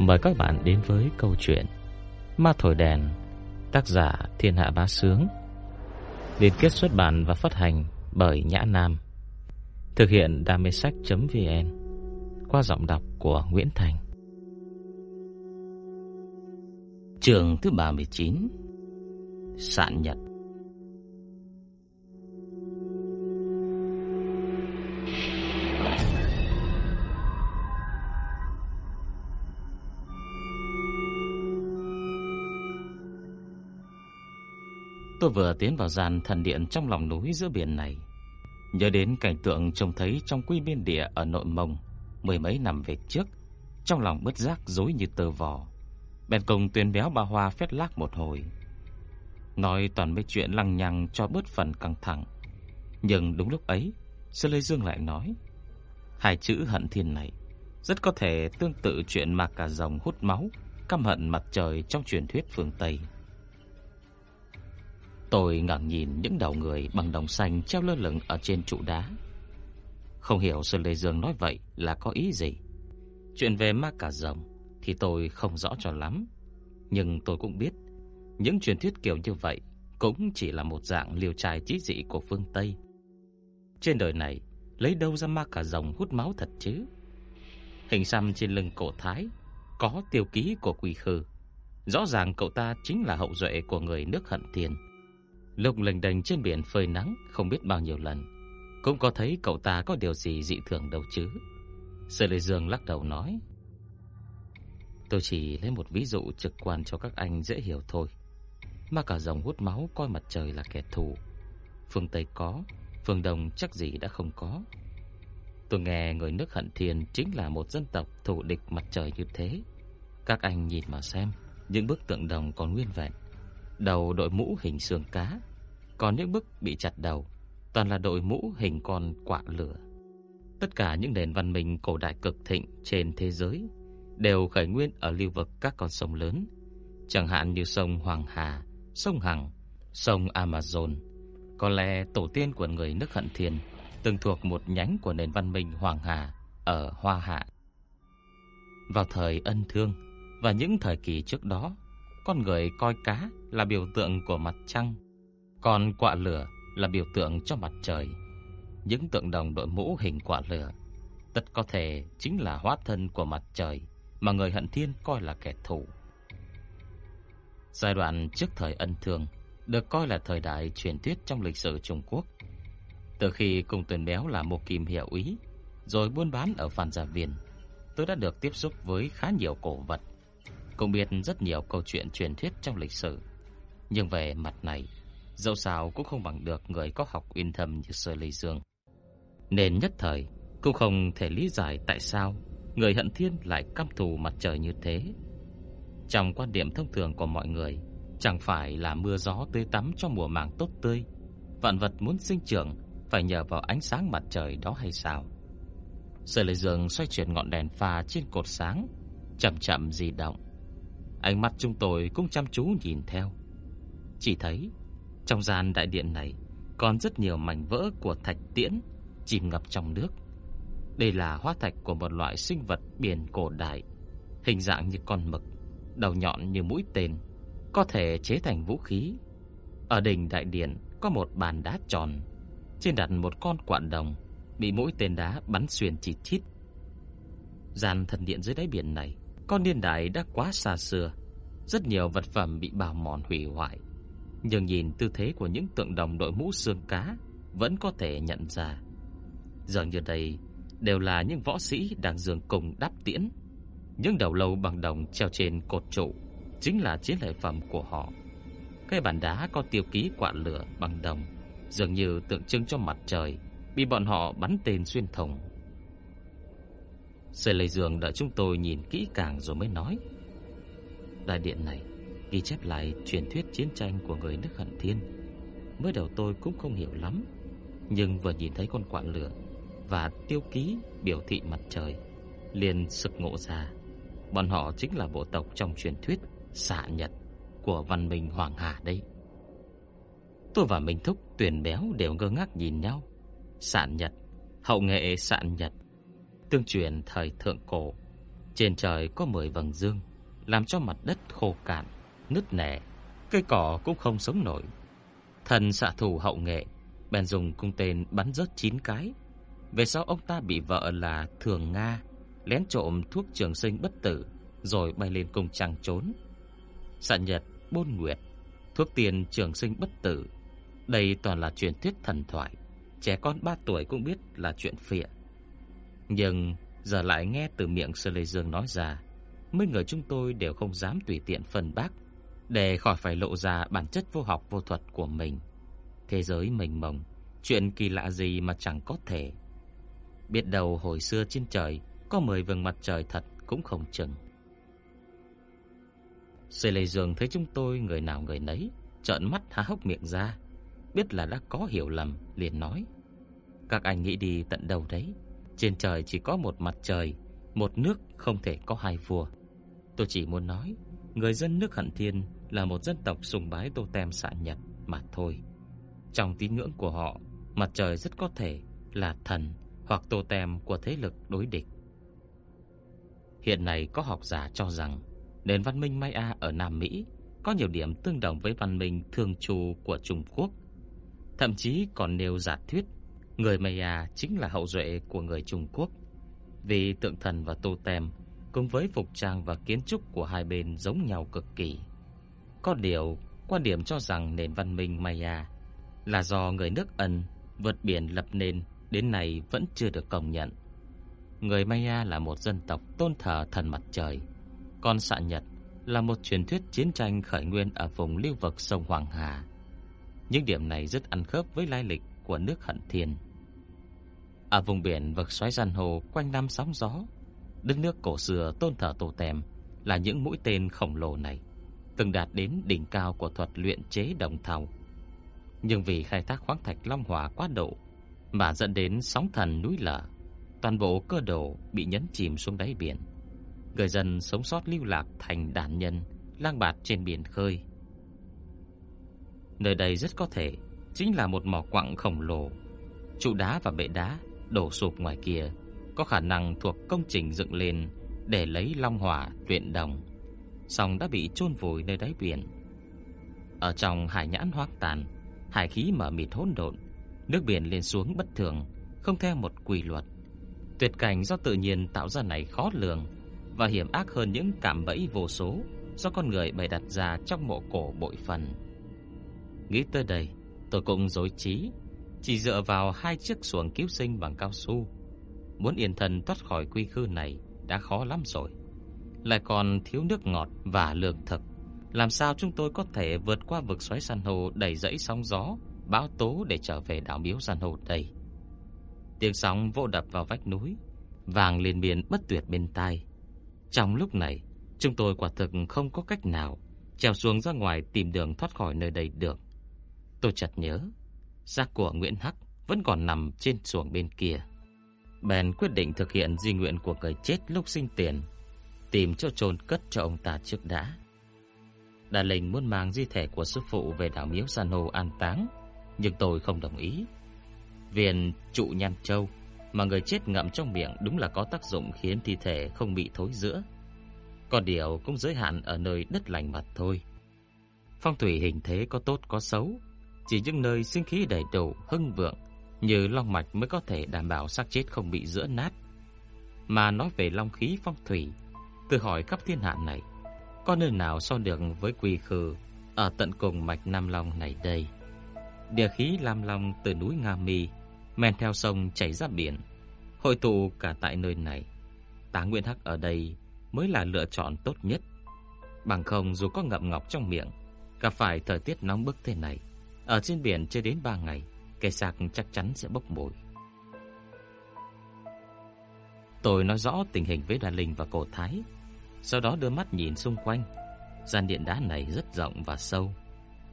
Mời các bạn đến với câu chuyện Ma Thổi Đèn, Tác giả Thiên Hạ Bá Sướng. Liên kết xuất bản và phát hành bởi Nhã Nam. Thực hiện đam sách.vn Qua giọng đọc của Nguyễn Thành. Trường thứ 39 Sạn Nhật. Tôi vừa tiến vào gian thần điện trong lòng núi giữa biển này. Nhớ đến cảnh tượng trông thấy trong quy biên địa ở nội mông, Mười mấy năm về trước, Trong lòng bất giác rối như tờ vò. Bèn cùng tuyên béo bà Hoa phét lác một hồi. Nói toàn mấy chuyện lằng nhằng cho bớt phần căng thẳng. Nhưng đúng lúc ấy, Sư Lê Dương lại nói, Hai chữ hận thiên này Rất có thể tương tự chuyện mà cả rồng hút máu, Căm hận mặt trời trong truyền thuyết phương Tây. Tôi ngẩng nhìn những đầu người bằng đồng xanh treo lơ lửng ở trên trụ đá. Không hiểu Sơn Lê Dương nói vậy là có ý gì. Chuyện về ma cà rồng thì tôi không rõ cho lắm. Nhưng tôi cũng biết, những truyền thuyết kiểu như vậy cũng chỉ là một dạng liều trai trí dị của phương Tây. Trên đời này, lấy đâu ra ma cà rồng hút máu thật chứ? Hình xăm trên lưng cổ thái có tiêu ký của quỷ khư. Rõ ràng cậu ta chính là hậu duệ của người nước hận tiền. Lúc lênh đênh trên biển phơi nắng không biết bao nhiêu lần, cũng có thấy cậu ta có điều gì dị thường đâu chứ. Sở Lệ Dương lắc đầu nói: "Tôi chỉ lấy một ví dụ trực quan cho các anh dễ hiểu thôi. Mà cả dòng hút máu coi mặt trời là kẻ thù, phương Tây có, phương Đông chắc gì đã không có. Tôi nghe người nước Hận Thiên chính là một dân tộc thù địch mặt trời như thế. Các anh nhìn mà xem, những bức tượng đồng còn nguyên vẹn, đầu đội mũ hình xương cá, còn những bức bị chặt đầu toàn là đội mũ hình con quạ lửa. Tất cả những nền văn minh cổ đại cực thịnh trên thế giới đều khởi nguyên ở lưu vực các con sông lớn, chẳng hạn như sông Hoàng Hà, sông Hằng, sông Amazon. Có lẽ tổ tiên của người nước Hận Thiên từng thuộc một nhánh của nền văn minh Hoàng Hà ở Hoa Hạ. Vào thời ân thương và những thời kỳ trước đó, con người coi cá là biểu tượng của mặt trăng còn quạ lửa là biểu tượng cho mặt trời. Những tượng đồng đội mũ hình quạ lửa tất có thể chính là hóa thân của mặt trời mà người hận thiên coi là kẻ thù. Giai đoạn trước thời ân thương được coi là thời đại truyền thuyết trong lịch sử Trung Quốc. Từ khi cùng tuyển béo là một kim hiệu ý, rồi buôn bán ở Phan Gia Viên, tôi đã được tiếp xúc với khá nhiều cổ vật, cũng biết rất nhiều câu chuyện truyền thuyết trong lịch sử. Nhưng về mặt này, dẫu sao cũng không bằng được người có học uyên thâm như Sơ Lê Dương. Nên nhất thời cũng không thể lý giải tại sao người hận thiên lại căm thù mặt trời như thế. Trong quan điểm thông thường của mọi người, chẳng phải là mưa gió tươi tắm cho mùa màng tốt tươi, vạn vật muốn sinh trưởng phải nhờ vào ánh sáng mặt trời đó hay sao? Sở Lệ Dương xoay chuyển ngọn đèn pha trên cột sáng, chậm chậm di động. Ánh mắt chúng tôi cũng chăm chú nhìn theo. Chỉ thấy trong gian đại điện này còn rất nhiều mảnh vỡ của thạch tiễn chìm ngập trong nước. Đây là hóa thạch của một loại sinh vật biển cổ đại, hình dạng như con mực, đầu nhọn như mũi tên, có thể chế thành vũ khí. Ở đỉnh đại điện có một bàn đá tròn, trên đặt một con quạn đồng bị mũi tên đá bắn xuyên chít chít. Gian thần điện dưới đáy biển này con niên đại đã quá xa xưa, rất nhiều vật phẩm bị bào mòn hủy hoại. Nhưng nhìn tư thế của những tượng đồng đội mũ xương cá, Vẫn có thể nhận ra. Dường như đây, Đều là những võ sĩ đang dường cùng đáp tiễn. Những đầu lâu bằng đồng treo trên cột trụ, Chính là chiến lợi phẩm của họ. Cái bàn đá có tiêu ký quạ lửa bằng đồng, Dường như tượng trưng cho mặt trời, Bị bọn họ bắn tên xuyên thủng xây Lê Dương đợi chúng tôi nhìn kỹ càng rồi mới nói, Đại điện này ghi chép lại truyền thuyết chiến tranh của người nước Hận Thiên. Mới đầu tôi cũng không hiểu lắm, nhưng vừa nhìn thấy con quạ lửa và tiêu ký biểu thị mặt trời, liền sực ngộ ra, bọn họ chính là bộ tộc trong truyền thuyết xạ nhật của văn minh Hoàng Hà đây. Tôi và Minh Thúc tuyển béo đều ngơ ngác nhìn nhau. Sạn Nhật, hậu nghệ Sạn Nhật, tương truyền thời thượng cổ, Trên trời có 10 vầng dương, làm cho mặt đất khô cạn, nứt nẻ, cây cỏ cũng không sống nổi. Thần xạ thủ hậu nghệ, bèn dùng cung tên bắn rớt 9 cái. Về sau ông ta bị vợ là Thường Nga lén trộm thuốc trường sinh bất tử rồi bay lên cung trăng trốn. Xạ nhật, bôn nguyệt, thuốc tiền trường sinh bất tử. Đây toàn là truyền thuyết thần thoại, trẻ con 3 tuổi cũng biết là chuyện phịa. Nhưng giờ lại nghe từ miệng Sơ Lê Dương nói ra, mấy người chúng tôi đều không dám tùy tiện phân bác để khỏi phải lộ ra bản chất vô học vô thuật của mình. Thế giới mênh mông, chuyện kỳ lạ gì mà chẳng có thể. Biết đâu hồi xưa trên trời có mười vầng mặt trời thật cũng không chừng. Sê Lê Dương thấy chúng tôi người nào người nấy, trợn mắt há hốc miệng ra, biết là đã có hiểu lầm, liền nói: "Các anh nghĩ đi tận đầu đấy? Trên trời chỉ có một mặt trời, một nước không thể có hai vua." Tôi chỉ muốn nói, người dân nước Hận Thiên là một dân tộc sùng bái tô tem xạ nhật mà thôi. Trong tín ngưỡng của họ, mặt trời rất có thể là thần hoặc tô tem của thế lực đối địch. Hiện nay có học giả cho rằng nền văn minh Maya ở Nam Mỹ có nhiều điểm tương đồng với văn minh Thương trù của Trung Quốc. Thậm chí còn nêu giả thuyết người Maya chính là hậu duệ của người Trung Quốc. Vì tượng thần và tô tem cùng với phục trang và kiến trúc của hai bên giống nhau cực kỳ. Có điều, quan điểm cho rằng nền văn minh Maya là do người nước Ấn vượt biển lập nên đến nay vẫn chưa được công nhận. Người Maya là một dân tộc tôn thờ thần mặt trời, còn xạ Nhật là một truyền thuyết chiến tranh khởi nguyên ở vùng lưu vực sông Hoàng Hà. Những điểm này rất ăn khớp với lai lịch của nước Hận Thiên. Ở vùng biển vực xoáy san hô quanh năm sóng gió, đất nước cổ xưa tôn thờ tổ tèm là những mũi tên khổng lồ này, từng đạt đến đỉnh cao của thuật luyện chế đồng thau. Nhưng vì khai thác khoáng thạch long hỏa quá độ mà dẫn đến sóng thần núi lở, toàn bộ cơ đồ bị nhấn chìm xuống đáy biển. Người dân sống sót lưu lạc thành đàn nhân, lang bạt trên biển khơi. Nơi đây rất có thể chính là một mỏ quặng khổng lồ. Trụ đá và bệ đá đổ sụp ngoài kia có khả năng thuộc công trình dựng lên để lấy long hỏa luyện đồng, song đã bị chôn vùi nơi đáy biển. Ở trong hải nhãn hoang tàn, hải khí mở mịt hỗn độn, nước biển lên xuống bất thường, không theo một quy luật. Tuyệt cảnh do tự nhiên tạo ra này khó lường và hiểm ác hơn những cảm bẫy vô số do con người bày đặt ra trong mộ cổ bội phần. Nghĩ tới đây, tôi cũng rối trí, chỉ dựa vào hai chiếc xuồng cứu sinh bằng cao su, muốn yên thân thoát khỏi quy khư này đã khó lắm rồi. Lại còn thiếu nước ngọt và lương thực, làm sao chúng tôi có thể vượt qua vực xoáy san hô đầy dẫy sóng gió, bão tố để trở về đảo miếu san hô đây? Tiếng sóng vỗ đập vào vách núi, vàng liên miên bất tuyệt bên tai. Trong lúc này, chúng tôi quả thực không có cách nào trèo xuống ra ngoài tìm đường thoát khỏi nơi đây được. Tôi chợt nhớ, xác của Nguyễn Hắc vẫn còn nằm trên xuồng bên kia. Bèn quyết định thực hiện di nguyện của người chết lúc sinh tiền, tìm chỗ chôn cất cho ông ta trước đã. Đà Linh muốn mang di thể của sư phụ về đảo Miếu San hô an táng, nhưng tôi không đồng ý. Viên trụ nhan châu mà người chết ngậm trong miệng đúng là có tác dụng khiến thi thể không bị thối rữa. Còn điều cũng giới hạn ở nơi đất lành mặt thôi. Phong thủy hình thế có tốt có xấu, chỉ những nơi sinh khí đầy đủ, hưng vượng như long mạch mới có thể đảm bảo xác chết không bị rữa nát. Mà nói về long khí phong thủy, tự hỏi khắp thiên hạ này, có nơi nào so được với quy khư ở tận cùng mạch Nam Long này đây? Địa khí Lam Long từ núi Nga Mi men theo sông chảy ra biển, hội tụ cả tại nơi này. Tá Nguyên Hắc ở đây mới là lựa chọn tốt nhất. Bằng không dù có ngậm ngọc trong miệng, gặp phải thời tiết nóng bức thế này, ở trên biển chưa đến 3 ngày, cây sạc chắc chắn sẽ bốc mùi. Tôi nói rõ tình hình với Đoàn Linh và Cổ Thái, sau đó đưa mắt nhìn xung quanh. Gian điện đá này rất rộng và sâu.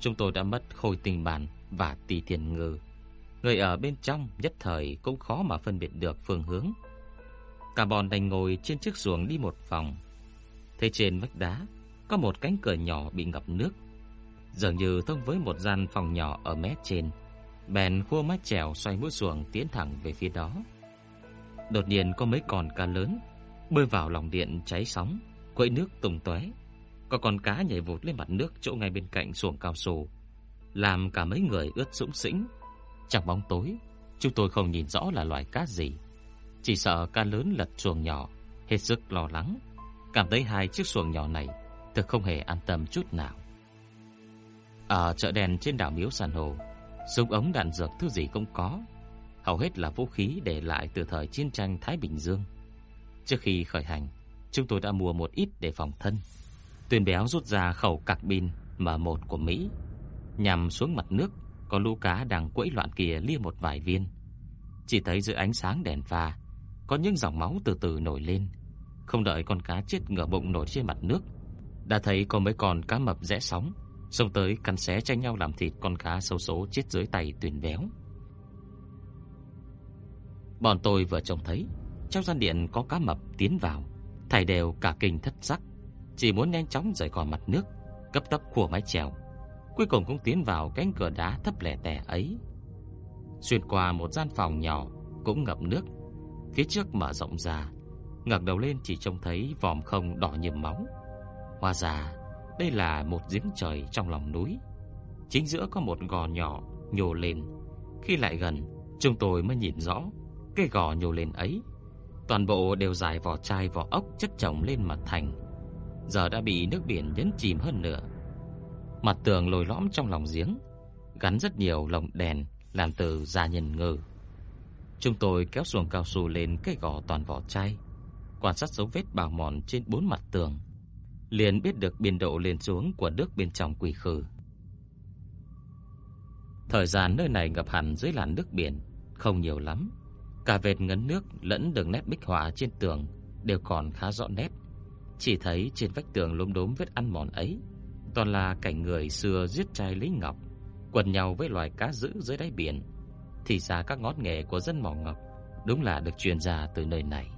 Chúng tôi đã mất khôi tình bản và tỳ tiền ngư. Người ở bên trong nhất thời cũng khó mà phân biệt được phương hướng. Cả bọn đành ngồi trên chiếc xuồng đi một vòng. Thấy trên vách đá có một cánh cửa nhỏ bị ngập nước, dường như thông với một gian phòng nhỏ ở mé trên. Bèn khua mái chèo xoay mũi xuồng tiến thẳng về phía đó. Đột nhiên có mấy con cá lớn bơi vào lòng điện cháy sóng, quẫy nước tung tóe. Có con cá nhảy vụt lên mặt nước chỗ ngay bên cạnh xuồng cao su, làm cả mấy người ướt sũng sĩnh. Trong bóng tối, chúng tôi không nhìn rõ là loài cá gì, chỉ sợ cá lớn lật xuồng nhỏ, hết sức lo lắng, cảm thấy hai chiếc xuồng nhỏ này thực không hề an tâm chút nào. Ở chợ đèn trên đảo Miếu San Hồ, súng ống đạn dược thứ gì cũng có, hầu hết là vũ khí để lại từ thời chiến tranh Thái Bình Dương. Trước khi khởi hành, chúng tôi đã mua một ít để phòng thân. Tuyền béo rút ra khẩu cạc pin M1 của Mỹ, nhằm xuống mặt nước, có lũ cá đang quẫy loạn kia lia một vài viên. Chỉ thấy dưới ánh sáng đèn pha, có những dòng máu từ từ nổi lên. Không đợi con cá chết ngửa bụng nổi trên mặt nước, đã thấy có mấy con cá mập rẽ sóng, xông tới cắn xé tranh nhau làm thịt con cá xấu số chết dưới tay Tuyền béo. Bọn tôi vừa trông thấy trong gian điện có cá mập tiến vào, thầy đều cả kinh thất sắc, chỉ muốn nhanh chóng rời khỏi mặt nước, cấp tốc khua mái chèo. Cuối cùng cũng tiến vào cánh cửa đá thấp lẻ tẻ ấy. Xuyên qua một gian phòng nhỏ cũng ngập nước, phía trước mở rộng ra, ngẩng đầu lên chỉ trông thấy vòm không đỏ nhầm máu. Hóa ra, đây là một giếng trời trong lòng núi. Chính giữa có một gò nhỏ nhô lên. Khi lại gần, chúng tôi mới nhìn rõ cái gò nhô lên ấy Toàn bộ đều dài vỏ chai vỏ ốc chất chồng lên mặt thành. Giờ đã bị nước biển nhấn chìm hơn nữa Mặt tường lồi lõm trong lòng giếng, Gắn rất nhiều lồng đèn Làm từ da nhân ngư Chúng tôi kéo xuồng cao su lên cái gò toàn vỏ chai, Quan sát dấu vết bào mòn trên bốn mặt tường, Liền biết được biên độ lên xuống của nước bên trong quỷ khử. Thời gian nơi này ngập hẳn dưới làn nước biển, Không nhiều lắm. Cả vệt ngấn nước lẫn đường nét bích họa trên tường đều còn khá rõ nét. Chỉ thấy trên vách tường lốm đốm vết ăn mòn ấy, toàn là cảnh người xưa giết trai lấy ngọc, quần nhau với loài cá dữ dưới đáy biển. Thì ra các ngón nghề của dân mỏ ngọc đúng là được truyền ra từ nơi này.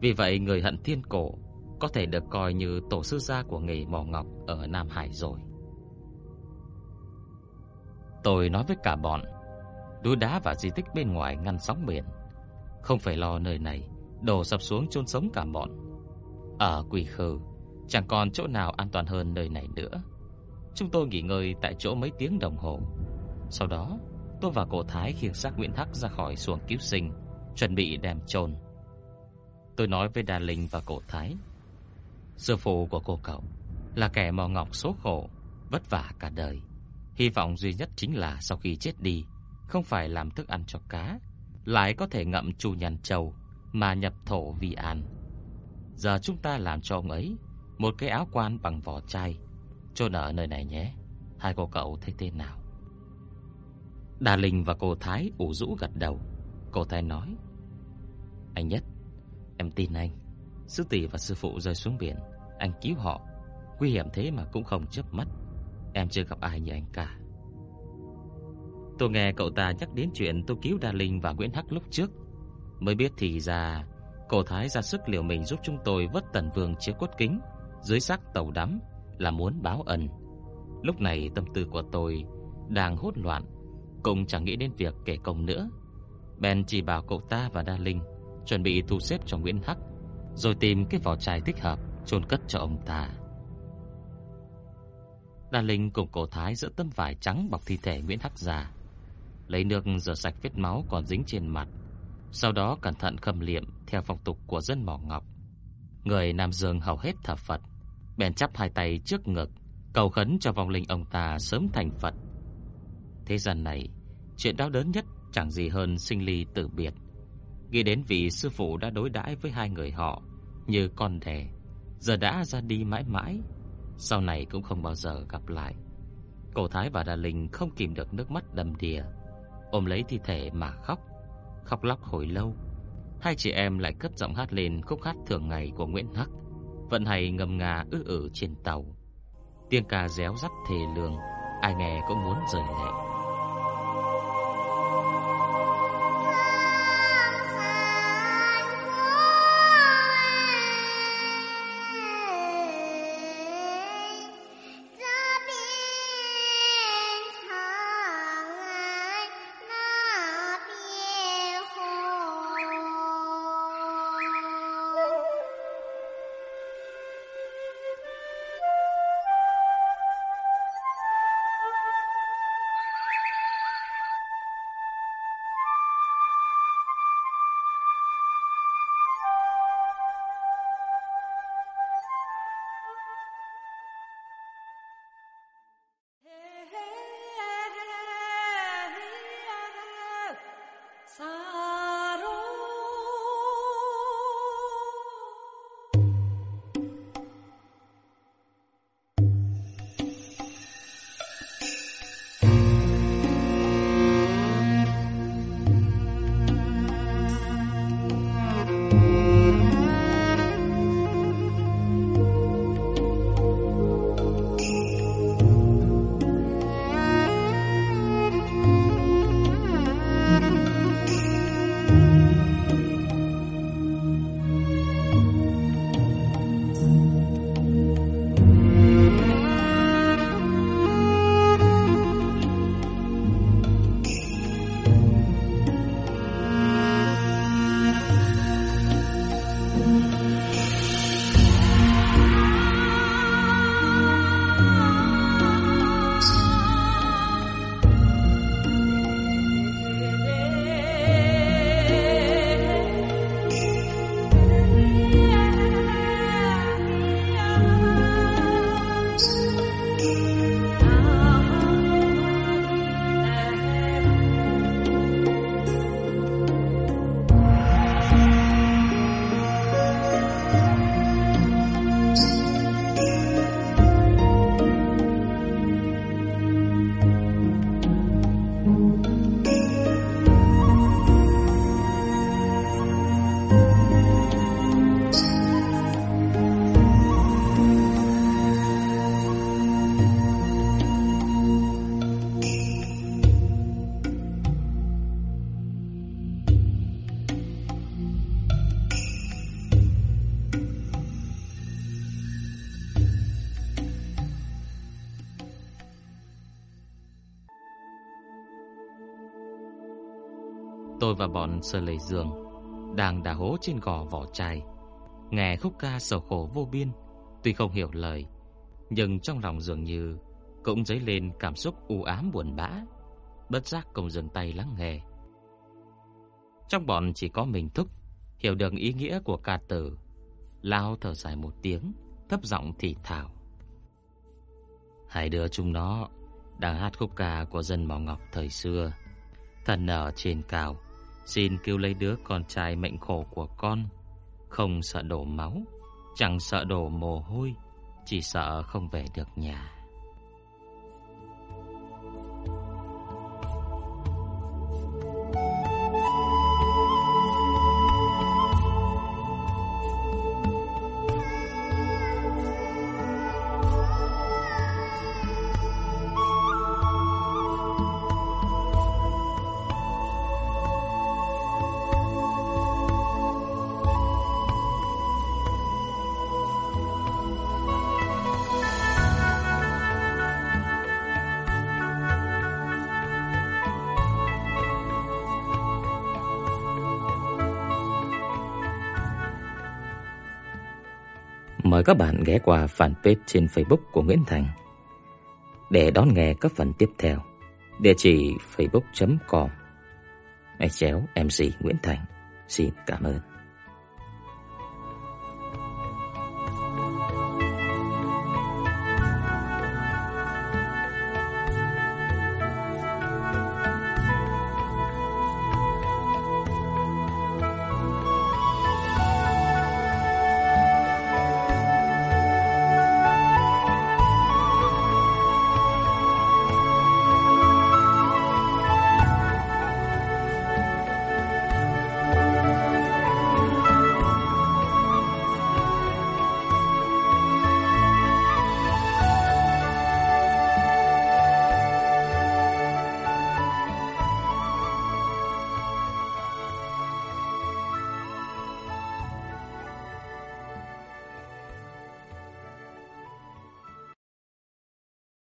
Vì vậy người hận thiên cổ có thể được coi như tổ sư gia của nghề mỏ ngọc ở Nam Hải rồi. Tôi nói với cả bọn núi đá và di tích bên ngoài ngăn sóng biển. Không phải lo nơi này đổ sập xuống chôn sống cả bọn. Ở Quỳ Khư, chẳng còn chỗ nào an toàn hơn nơi này nữa. Chúng tôi nghỉ ngơi tại chỗ mấy tiếng đồng hồ. Sau đó, tôi và cổ Thái khiêng xác Nguyễn Hắc ra khỏi xuồng cứu sinh, chuẩn bị đem chôn. Tôi nói với Đà Linh và cổ Thái, sư phụ của cô cậu là kẻ mò ngọc số khổ, vất vả cả đời. Hy vọng duy nhất chính là sau khi chết đi, không phải làm thức ăn cho cá, lại có thể ngậm chu nhàn châu mà nhập thổ vi an. Giờ chúng ta làm cho ông ấy một cái áo quan bằng vỏ chai, chôn ở nơi này nhé. Hai cô cậu thấy thế nào? Đà Linh và cô Thái ủ rũ gật đầu. Cô Thái nói: "Anh nhất, em tin anh. Sư tỷ và sư phụ rơi xuống biển, anh cứu họ, nguy hiểm thế mà cũng không chớp mắt. Em chưa gặp ai như anh cả." Tôi nghe cậu ta nhắc đến chuyện tôi cứu Đa Linh và Nguyễn Hắc lúc trước, mới biết thì ra cổ thái ra sức liều mình giúp chúng tôi vớt Tần Vương chiếc cốt kính dưới xác tàu đắm là muốn báo ân. Lúc này tâm tư của tôi đang hỗn loạn, cũng chẳng nghĩ đến việc kể công nữa. Ben chỉ bảo cậu ta và Đa Linh chuẩn bị thu xếp cho Nguyễn Hắc, rồi tìm cái vỏ chai thích hợp chôn cất cho ông ta. Đa Linh cùng cổ thái giữa tấm vải trắng bọc thi thể Nguyễn Hắc ra lấy nước rửa sạch vết máu còn dính trên mặt, sau đó cẩn thận khâm liệm theo phong tục của dân mỏ ngọc. Người Nam Dương hầu hết thờ Phật, bèn chắp hai tay trước ngực, cầu khấn cho vong linh ông ta sớm thành Phật. Thế gian này, chuyện đau đớn nhất chẳng gì hơn sinh ly tử biệt. Nghĩ đến vị sư phụ đã đối đãi với hai người họ như con đẻ, giờ đã ra đi mãi mãi, sau này cũng không bao giờ gặp lại. Cổ Thái và Đà Linh không kìm được nước mắt đầm đìa ôm lấy thi thể mà khóc, khóc lóc hồi lâu. Hai chị em lại cất giọng hát lên khúc hát thường ngày của Nguyễn Hắc, vận hay ngâm nga ư ử trên tàu. Tiếng ca réo rắt thề lương, ai nghe cũng muốn rời lệ. Tôi và bọn Sơ lầy giường đang đả hố trên gò vỏ chai, nghe khúc ca sầu khổ vô biên, tuy không hiểu lời, nhưng trong lòng dường như cũng dấy lên cảm xúc u ám buồn bã, bất giác cùng dừng tay lắng nghe. Trong bọn chỉ có mình Thúc hiểu được ý nghĩa của ca từ, lao thở dài một tiếng, thấp giọng thì thào. Hai đứa chúng nó đang hát khúc ca của dân Mỏ Ngọc thời xưa. Thần ở trên cao, xin cứu lấy đứa con trai mệnh khổ của con, không sợ đổ máu, chẳng sợ đổ mồ hôi, chỉ sợ không về được nhà. Mời các bạn ghé qua fanpage trên Facebook của Nguyễn Thành để đón nghe các phần tiếp theo. Địa chỉ facebook.com chéo MC Nguyễn Thành. Xin cảm ơn.